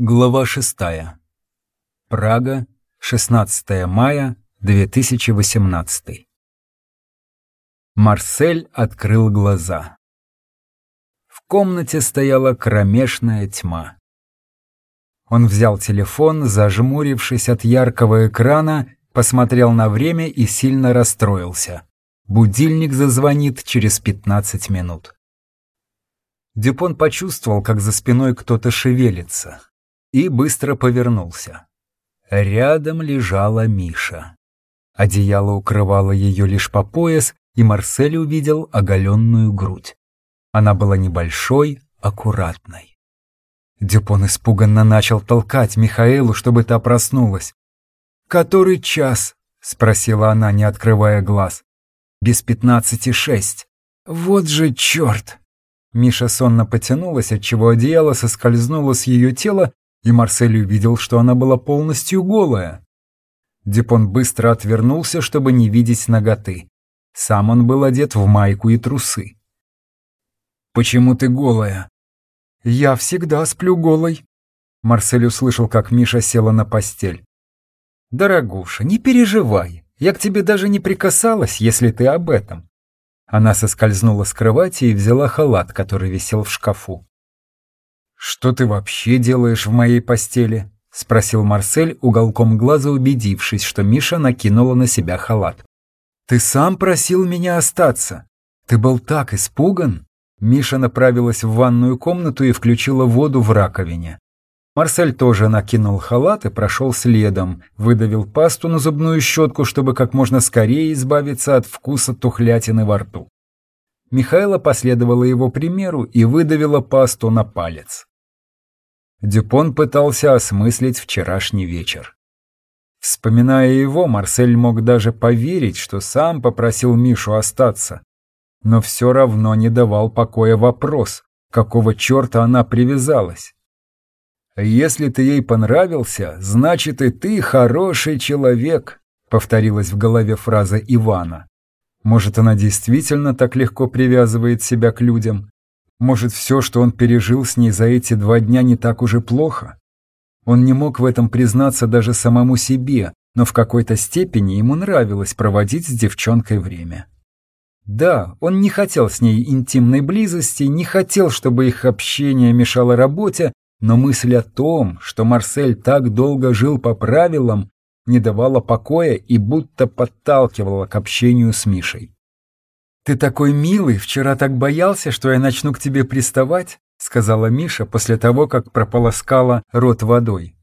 Глава шестая. Прага, 16 мая 2018. Марсель открыл глаза. В комнате стояла кромешная тьма. Он взял телефон, зажмурившись от яркого экрана, посмотрел на время и сильно расстроился. Будильник зазвонит через 15 минут. Дюпон почувствовал, как за спиной кто-то шевелится, и быстро повернулся. Рядом лежала Миша. Одеяло укрывало ее лишь по пояс, и Марсель увидел оголенную грудь. Она была небольшой, аккуратной. Дюпон испуганно начал толкать Михаэлу, чтобы та проснулась. «Который час?» — спросила она, не открывая глаз. «Без пятнадцати шесть. Вот же черт!» Миша сонно потянулась, отчего одеяло соскользнуло с ее тела, и Марсель увидел, что она была полностью голая. Дюпон быстро отвернулся, чтобы не видеть ноготы. Сам он был одет в майку и трусы. «Почему ты голая?» «Я всегда сплю голой». Марсель услышал, как Миша села на постель. «Дорогуша, не переживай. Я к тебе даже не прикасалась, если ты об этом». Она соскользнула с кровати и взяла халат, который висел в шкафу. «Что ты вообще делаешь в моей постели?» — спросил Марсель, уголком глаза убедившись, что Миша накинула на себя халат. «Ты сам просил меня остаться. Ты был так испуган?» Миша направилась в ванную комнату и включила воду в раковине. Марсель тоже накинул халат и прошел следом, выдавил пасту на зубную щетку, чтобы как можно скорее избавиться от вкуса тухлятины во рту. Михайла последовала его примеру и выдавила пасту на палец. Дюпон пытался осмыслить вчерашний вечер. Вспоминая его, Марсель мог даже поверить, что сам попросил Мишу остаться. Но все равно не давал покоя вопрос, какого черта она привязалась. «Если ты ей понравился, значит и ты хороший человек», повторилась в голове фраза Ивана. Может, она действительно так легко привязывает себя к людям? Может, все, что он пережил с ней за эти два дня, не так уже плохо? Он не мог в этом признаться даже самому себе, но в какой-то степени ему нравилось проводить с девчонкой время. Да, он не хотел с ней интимной близости, не хотел, чтобы их общение мешало работе, но мысль о том, что Марсель так долго жил по правилам, не давала покоя и будто подталкивала к общению с Мишей. «Ты такой милый, вчера так боялся, что я начну к тебе приставать», сказала Миша после того, как прополоскала рот водой.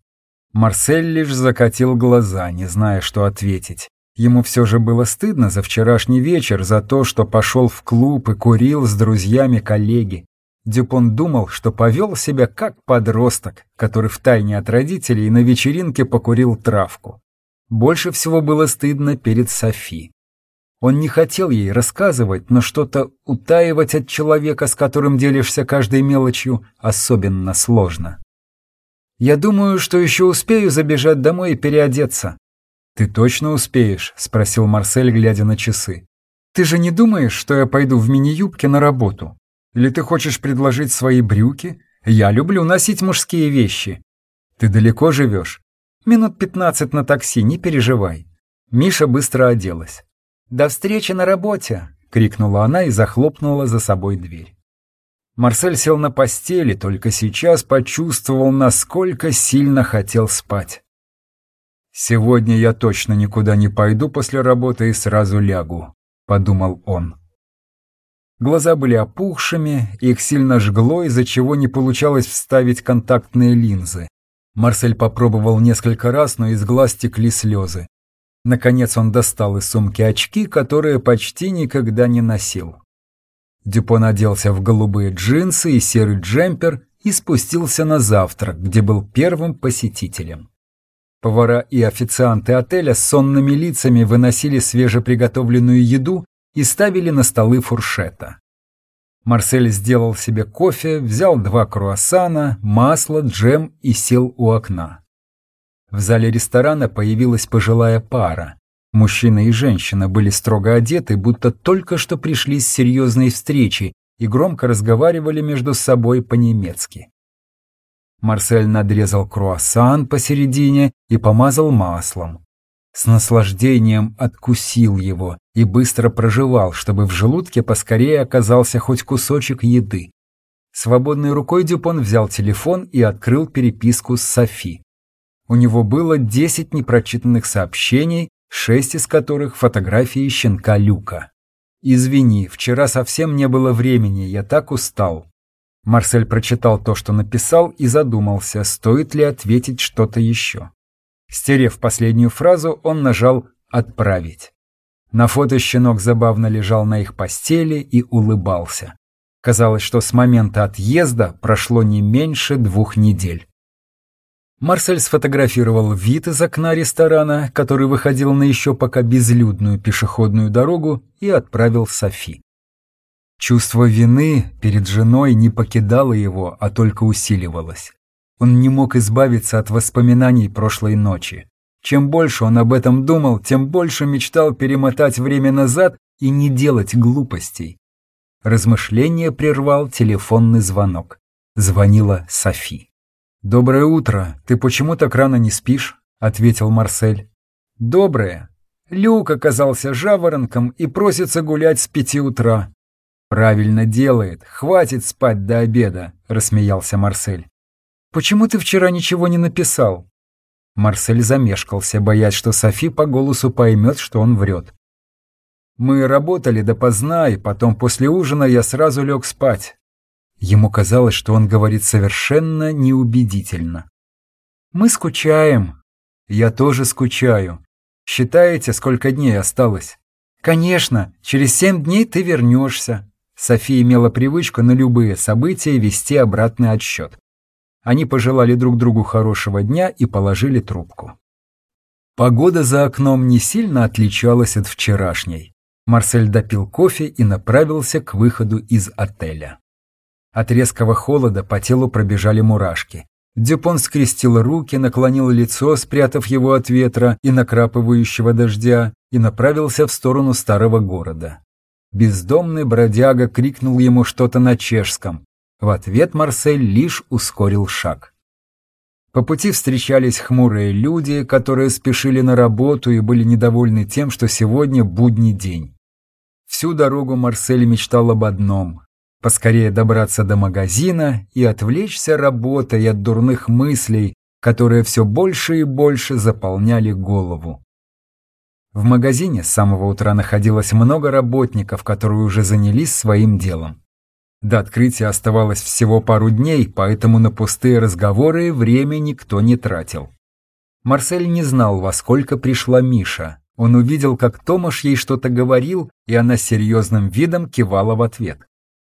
Марсель лишь закатил глаза, не зная, что ответить. Ему все же было стыдно за вчерашний вечер, за то, что пошел в клуб и курил с друзьями коллеги. Дюпон думал, что повел себя как подросток, который втайне от родителей на вечеринке покурил травку. Больше всего было стыдно перед Софи. Он не хотел ей рассказывать, но что-то утаивать от человека, с которым делишься каждой мелочью, особенно сложно. «Я думаю, что еще успею забежать домой и переодеться». «Ты точно успеешь?» – спросил Марсель, глядя на часы. «Ты же не думаешь, что я пойду в мини-юбке на работу?» Или ты хочешь предложить свои брюки? Я люблю носить мужские вещи. Ты далеко живешь? Минут пятнадцать на такси, не переживай. Миша быстро оделась. «До встречи на работе!» — крикнула она и захлопнула за собой дверь. Марсель сел на постели, только сейчас почувствовал, насколько сильно хотел спать. «Сегодня я точно никуда не пойду после работы и сразу лягу», — подумал он. Глаза были опухшими, их сильно жгло, из-за чего не получалось вставить контактные линзы. Марсель попробовал несколько раз, но из глаз текли слезы. Наконец он достал из сумки очки, которые почти никогда не носил. Дюпон оделся в голубые джинсы и серый джемпер и спустился на завтрак, где был первым посетителем. Повара и официанты отеля с сонными лицами выносили свежеприготовленную еду и ставили на столы фуршета. Марсель сделал себе кофе, взял два круассана, масло, джем и сел у окна. В зале ресторана появилась пожилая пара. Мужчина и женщина были строго одеты, будто только что пришли с серьезной встречи и громко разговаривали между собой по-немецки. Марсель надрезал круассан посередине и помазал маслом. С наслаждением откусил его и быстро прожевал, чтобы в желудке поскорее оказался хоть кусочек еды. Свободной рукой Дюпон взял телефон и открыл переписку с Софи. У него было 10 непрочитанных сообщений, шесть из которых фотографии щенка Люка. «Извини, вчера совсем не было времени, я так устал». Марсель прочитал то, что написал, и задумался, стоит ли ответить что-то еще. Стерев последнюю фразу, он нажал «Отправить». На фото щенок забавно лежал на их постели и улыбался. Казалось, что с момента отъезда прошло не меньше двух недель. Марсель сфотографировал вид из окна ресторана, который выходил на еще пока безлюдную пешеходную дорогу, и отправил Софи. Чувство вины перед женой не покидало его, а только усиливалось. Он не мог избавиться от воспоминаний прошлой ночи. Чем больше он об этом думал, тем больше мечтал перемотать время назад и не делать глупостей. Размышление прервал телефонный звонок. Звонила Софи. «Доброе утро. Ты почему так рано не спишь?» — ответил Марсель. «Доброе. Люк оказался жаворонком и просится гулять с пяти утра». «Правильно делает. Хватит спать до обеда», — рассмеялся Марсель. «Почему ты вчера ничего не написал?» Марсель замешкался, боясь, что Софи по голосу поймет, что он врет. «Мы работали допоздна, и потом после ужина я сразу лег спать. Ему казалось, что он говорит совершенно неубедительно. «Мы скучаем. Я тоже скучаю. Считаете, сколько дней осталось?» «Конечно, через семь дней ты вернешься». София имела привычку на любые события вести обратный отсчет. Они пожелали друг другу хорошего дня и положили трубку. Погода за окном не сильно отличалась от вчерашней. Марсель допил кофе и направился к выходу из отеля. От резкого холода по телу пробежали мурашки. Дюпон скрестил руки, наклонил лицо, спрятав его от ветра и накрапывающего дождя, и направился в сторону старого города. Бездомный бродяга крикнул ему что-то на чешском. В ответ Марсель лишь ускорил шаг. По пути встречались хмурые люди, которые спешили на работу и были недовольны тем, что сегодня будний день. Всю дорогу Марсель мечтал об одном поскорее добраться до магазина и отвлечься работой от дурных мыслей, которые все больше и больше заполняли голову. В магазине с самого утра находилось много работников, которые уже занялись своим делом. До открытия оставалось всего пару дней, поэтому на пустые разговоры время никто не тратил. Марсель не знал, во сколько пришла Миша. Он увидел, как Томаш ей что-то говорил, и она серьезным видом кивала в ответ.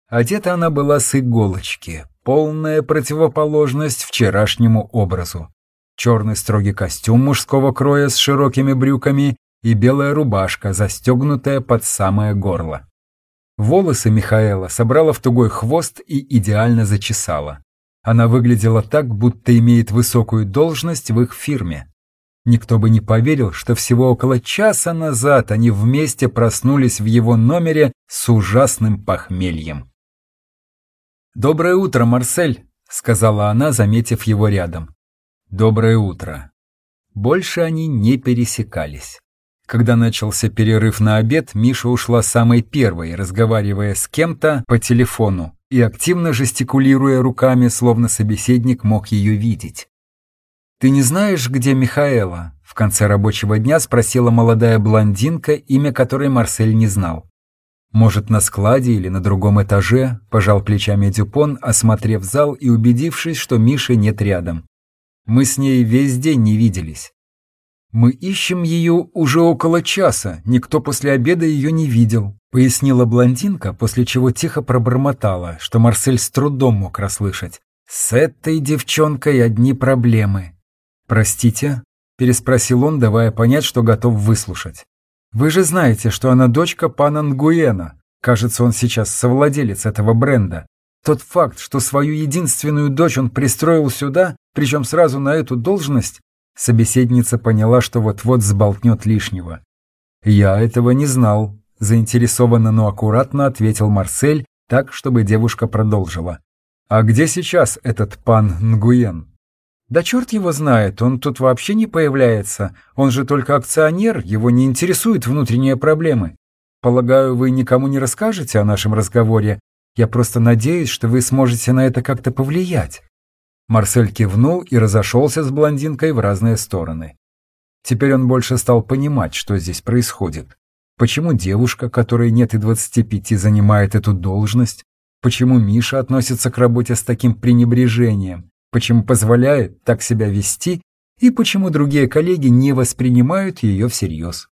Одета она была с иголочки, полная противоположность вчерашнему образу. Черный строгий костюм мужского кроя с широкими брюками и белая рубашка, застегнутая под самое горло. Волосы Михаэла собрала в тугой хвост и идеально зачесала. Она выглядела так, будто имеет высокую должность в их фирме. Никто бы не поверил, что всего около часа назад они вместе проснулись в его номере с ужасным похмельем. «Доброе утро, Марсель», — сказала она, заметив его рядом. «Доброе утро». Больше они не пересекались. Когда начался перерыв на обед, Миша ушла самой первой, разговаривая с кем-то по телефону и активно жестикулируя руками, словно собеседник мог ее видеть. «Ты не знаешь, где Михаэла?» В конце рабочего дня спросила молодая блондинка, имя которой Марсель не знал. Может, на складе или на другом этаже, пожал плечами Дюпон, осмотрев зал и убедившись, что Миши нет рядом. Мы с ней весь день не виделись. Мы ищем ее уже около часа, никто после обеда ее не видел, пояснила блондинка, после чего тихо пробормотала, что Марсель с трудом мог расслышать. С этой девчонкой одни проблемы. Простите? переспросил он, давая понять, что готов выслушать. Вы же знаете, что она дочка пана Нгуена. Кажется, он сейчас совладелец этого бренда. Тот факт, что свою единственную дочь он пристроил сюда, причем сразу на эту должность, собеседница поняла, что вот-вот сболтнет лишнего. «Я этого не знал», – заинтересованно, но аккуратно ответил Марсель, так, чтобы девушка продолжила. «А где сейчас этот пан Нгуен?» «Да черт его знает, он тут вообще не появляется. Он же только акционер, его не интересуют внутренние проблемы. Полагаю, вы никому не расскажете о нашем разговоре. Я просто надеюсь, что вы сможете на это как-то повлиять». Марсель кивнул и разошелся с блондинкой в разные стороны. Теперь он больше стал понимать, что здесь происходит. Почему девушка, которой нет и 25, занимает эту должность? Почему Миша относится к работе с таким пренебрежением? Почему позволяет так себя вести? И почему другие коллеги не воспринимают ее всерьез?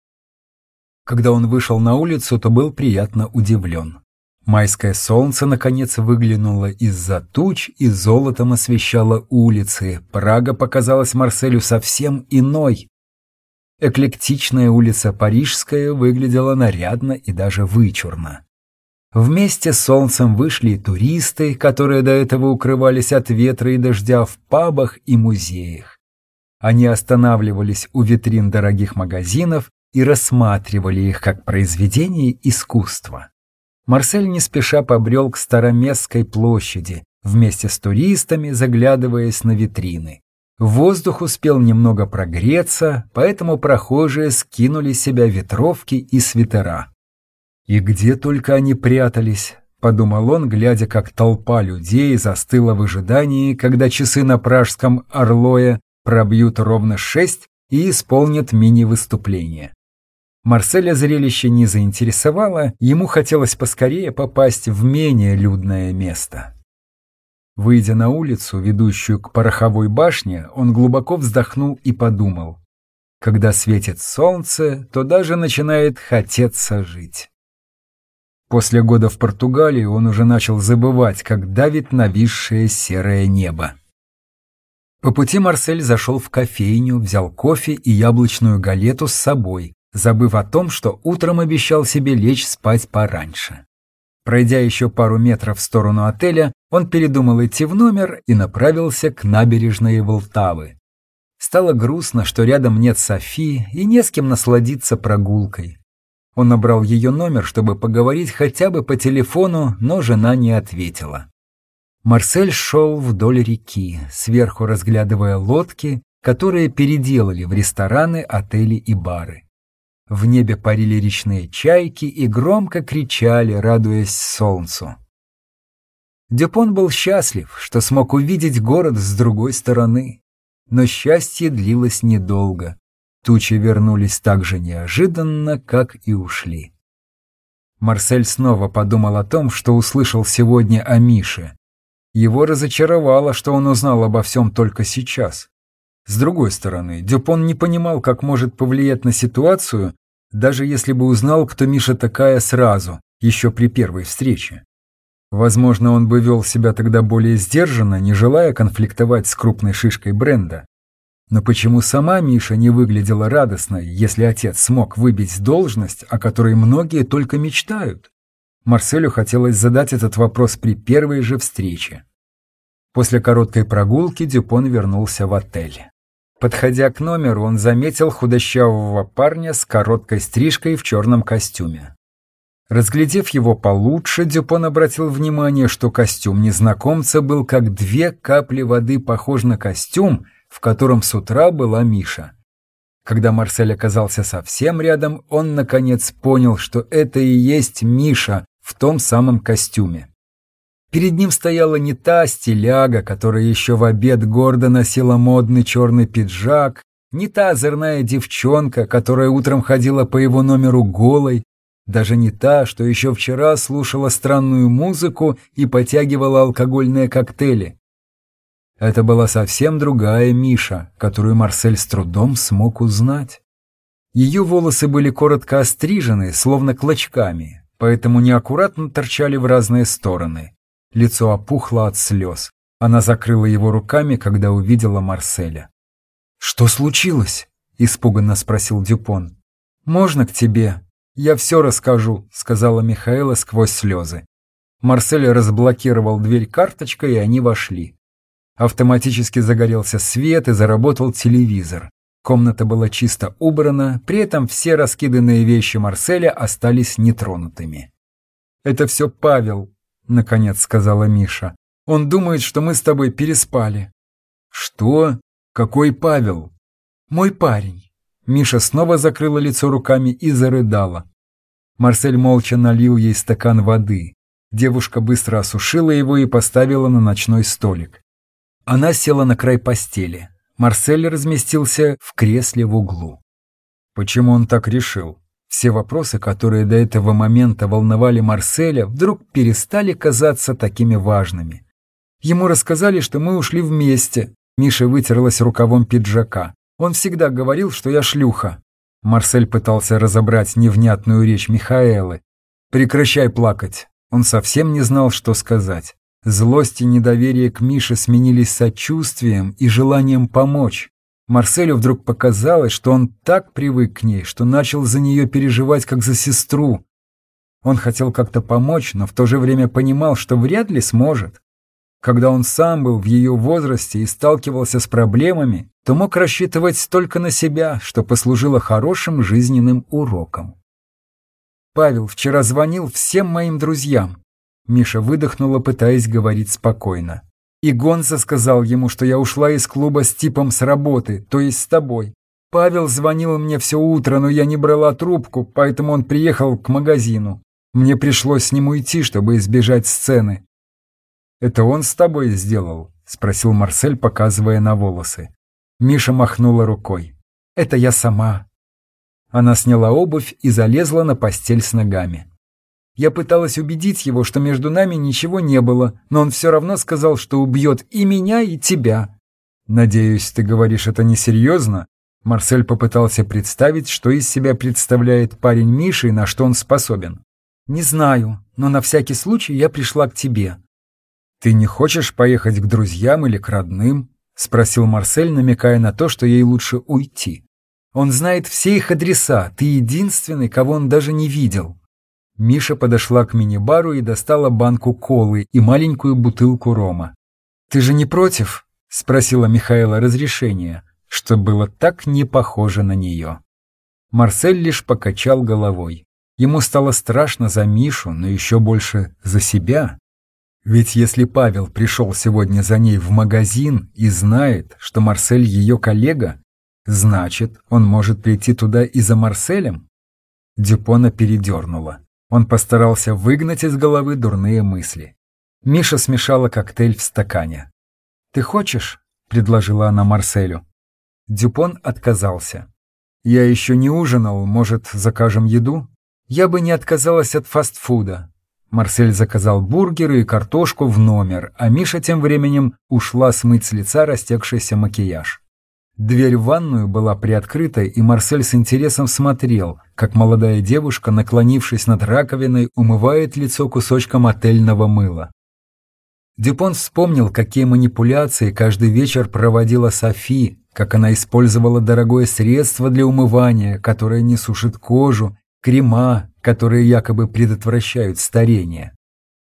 Когда он вышел на улицу, то был приятно удивлен. Майское солнце, наконец, выглянуло из-за туч и золотом освещало улицы. Прага показалась Марселю совсем иной. Эклектичная улица Парижская выглядела нарядно и даже вычурно. Вместе с солнцем вышли и туристы, которые до этого укрывались от ветра и дождя в пабах и музеях. Они останавливались у витрин дорогих магазинов и рассматривали их как произведение искусства. Марсель не спеша побрел к Староместской площади, вместе с туристами заглядываясь на витрины. Воздух успел немного прогреться, поэтому прохожие скинули себя ветровки и свитера. «И где только они прятались», — подумал он, глядя, как толпа людей застыла в ожидании, когда часы на пражском Орлое пробьют ровно шесть и исполнят мини-выступление. Марселя зрелище не заинтересовало, ему хотелось поскорее попасть в менее людное место. Выйдя на улицу, ведущую к пороховой башне, он глубоко вздохнул и подумал. Когда светит солнце, то даже начинает хотеться жить. После года в Португалии он уже начал забывать, как давит нависшее серое небо. По пути Марсель зашел в кофейню, взял кофе и яблочную галету с собой, забыв о том, что утром обещал себе лечь спать пораньше. Пройдя еще пару метров в сторону отеля, он передумал идти в номер и направился к набережной Волтавы. Стало грустно, что рядом нет Софи и не с кем насладиться прогулкой. Он набрал ее номер, чтобы поговорить хотя бы по телефону, но жена не ответила. Марсель шел вдоль реки, сверху разглядывая лодки, которые переделали в рестораны, отели и бары. В небе парили речные чайки и громко кричали, радуясь солнцу. Дюпон был счастлив, что смог увидеть город с другой стороны. Но счастье длилось недолго. Тучи вернулись так же неожиданно, как и ушли. Марсель снова подумал о том, что услышал сегодня о Мише. Его разочаровало, что он узнал обо всем только сейчас. С другой стороны, Дюпон не понимал, как может повлиять на ситуацию, даже если бы узнал, кто Миша такая сразу, еще при первой встрече. Возможно, он бы вел себя тогда более сдержанно, не желая конфликтовать с крупной шишкой бренда. Но почему сама Миша не выглядела радостной, если отец смог выбить должность, о которой многие только мечтают? Марселю хотелось задать этот вопрос при первой же встрече. После короткой прогулки Дюпон вернулся в отель. Подходя к номеру, он заметил худощавого парня с короткой стрижкой в черном костюме. Разглядев его получше, Дюпон обратил внимание, что костюм незнакомца был как две капли воды похож на костюм, в котором с утра была Миша. Когда Марсель оказался совсем рядом, он наконец понял, что это и есть Миша в том самом костюме. Перед ним стояла не та стиляга, которая еще в обед гордо носила модный черный пиджак, не та озорная девчонка, которая утром ходила по его номеру голой, даже не та, что еще вчера слушала странную музыку и потягивала алкогольные коктейли. Это была совсем другая Миша, которую Марсель с трудом смог узнать. Ее волосы были коротко острижены, словно клочками, поэтому неаккуратно торчали в разные стороны. Лицо опухло от слез. Она закрыла его руками, когда увидела Марселя. «Что случилось?» – испуганно спросил Дюпон. «Можно к тебе?» «Я все расскажу», – сказала Михаэла сквозь слезы. Марсель разблокировал дверь карточкой, и они вошли. Автоматически загорелся свет и заработал телевизор. Комната была чисто убрана, при этом все раскиданные вещи Марселя остались нетронутыми. «Это все Павел», — наконец сказала Миша. Он думает, что мы с тобой переспали». «Что? Какой Павел?» «Мой парень». Миша снова закрыла лицо руками и зарыдала. Марсель молча налил ей стакан воды. Девушка быстро осушила его и поставила на ночной столик. Она села на край постели. Марсель разместился в кресле в углу. Почему он так решил? Все вопросы, которые до этого момента волновали Марселя, вдруг перестали казаться такими важными. Ему рассказали, что мы ушли вместе. Миша вытерлась рукавом пиджака. Он всегда говорил, что я шлюха. Марсель пытался разобрать невнятную речь Михаэлы. «Прекращай плакать». Он совсем не знал, что сказать. Злость и недоверие к Мише сменились сочувствием и желанием помочь. Марселю вдруг показалось, что он так привык к ней, что начал за нее переживать, как за сестру. Он хотел как-то помочь, но в то же время понимал, что вряд ли сможет. Когда он сам был в ее возрасте и сталкивался с проблемами, то мог рассчитывать только на себя, что послужило хорошим жизненным уроком. «Павел вчера звонил всем моим друзьям». Миша выдохнула, пытаясь говорить спокойно. И Гонза сказал ему, что я ушла из клуба с типом с работы, то есть с тобой. Павел звонил мне все утро, но я не брала трубку, поэтому он приехал к магазину. Мне пришлось с ним уйти, чтобы избежать сцены. «Это он с тобой сделал?» — спросил Марсель, показывая на волосы. Миша махнула рукой. «Это я сама». Она сняла обувь и залезла на постель с ногами. Я пыталась убедить его, что между нами ничего не было, но он все равно сказал, что убьет и меня, и тебя. «Надеюсь, ты говоришь это несерьезно?» Марсель попытался представить, что из себя представляет парень Миши и на что он способен. «Не знаю, но на всякий случай я пришла к тебе. «Ты не хочешь поехать к друзьям или к родным?» — спросил Марсель, намекая на то, что ей лучше уйти. «Он знает все их адреса, ты единственный, кого он даже не видел». Миша подошла к мини-бару и достала банку колы и маленькую бутылку рома. «Ты же не против?» — спросила Михаила разрешения, что было так не похоже на нее. Марсель лишь покачал головой. Ему стало страшно за Мишу, но еще больше за себя. Ведь если Павел пришел сегодня за ней в магазин и знает, что Марсель ее коллега, значит, он может прийти туда и за Марселем? Дюпона передернула. Он постарался выгнать из головы дурные мысли. Миша смешала коктейль в стакане. «Ты хочешь?» — предложила она Марселю. Дюпон отказался. «Я еще не ужинал, может, закажем еду?» «Я бы не отказалась от фастфуда. Марсель заказал бургеры и картошку в номер, а Миша тем временем ушла смыть с лица растекшийся макияж. Дверь в ванную была приоткрыта, и Марсель с интересом смотрел, как молодая девушка, наклонившись над раковиной, умывает лицо кусочком отельного мыла. Дюпон вспомнил, какие манипуляции каждый вечер проводила Софи, как она использовала дорогое средство для умывания, которое не сушит кожу, крема, которые якобы предотвращают старение.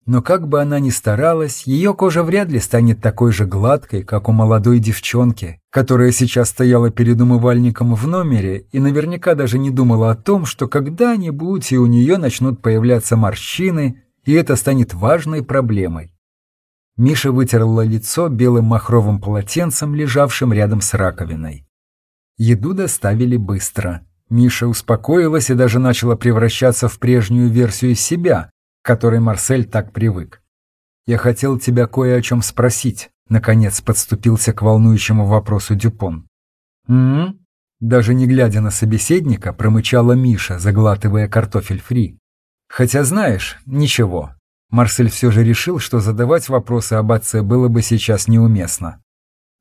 Но как бы она ни старалась, ее кожа вряд ли станет такой же гладкой, как у молодой девчонки, которая сейчас стояла перед умывальником в номере и наверняка даже не думала о том, что когда-нибудь и у нее начнут появляться морщины, и это станет важной проблемой. Миша вытерла лицо белым махровым полотенцем, лежавшим рядом с раковиной. Еду доставили быстро. Миша успокоилась и даже начала превращаться в прежнюю версию себя, к которой Марсель так привык. «Я хотел тебя кое о чем спросить», — наконец подступился к волнующему вопросу Дюпон. «М-м-м?» Даже не глядя на собеседника, промычала Миша, заглатывая картофель фри. «Хотя знаешь, ничего». Марсель все же решил, что задавать вопросы об отце было бы сейчас неуместно.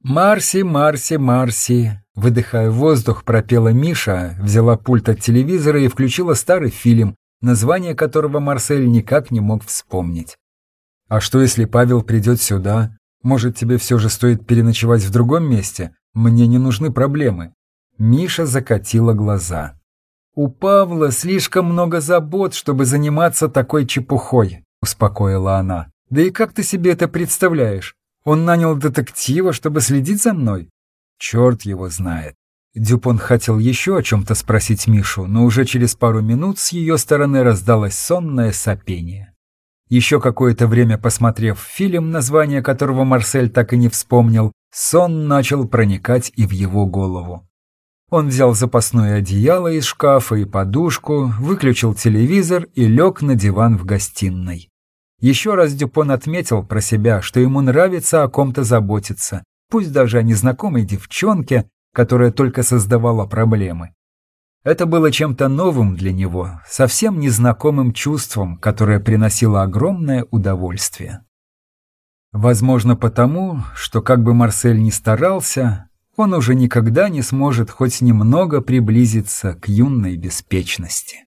«Марси, Марси, Марси!» Выдыхая воздух, пропела Миша, взяла пульт от телевизора и включила старый фильм, название которого Марсель никак не мог вспомнить. «А что, если Павел придет сюда? Может, тебе все же стоит переночевать в другом месте? Мне не нужны проблемы». Миша закатила глаза. «У Павла слишком много забот, чтобы заниматься такой чепухой», — успокоила она. «Да и как ты себе это представляешь? Он нанял детектива, чтобы следить за мной? Черт его знает. Дюпон хотел еще о чем-то спросить Мишу, но уже через пару минут с ее стороны раздалось сонное сопение. Еще какое-то время посмотрев фильм, название которого Марсель так и не вспомнил, сон начал проникать и в его голову. Он взял запасное одеяло из шкафа и подушку, выключил телевизор и лег на диван в гостиной. Еще раз Дюпон отметил про себя, что ему нравится о ком-то заботиться, пусть даже о незнакомой девчонке, которая только создавала проблемы. Это было чем-то новым для него, совсем незнакомым чувством, которое приносило огромное удовольствие. Возможно потому, что как бы Марсель ни старался, он уже никогда не сможет хоть немного приблизиться к юной беспечности.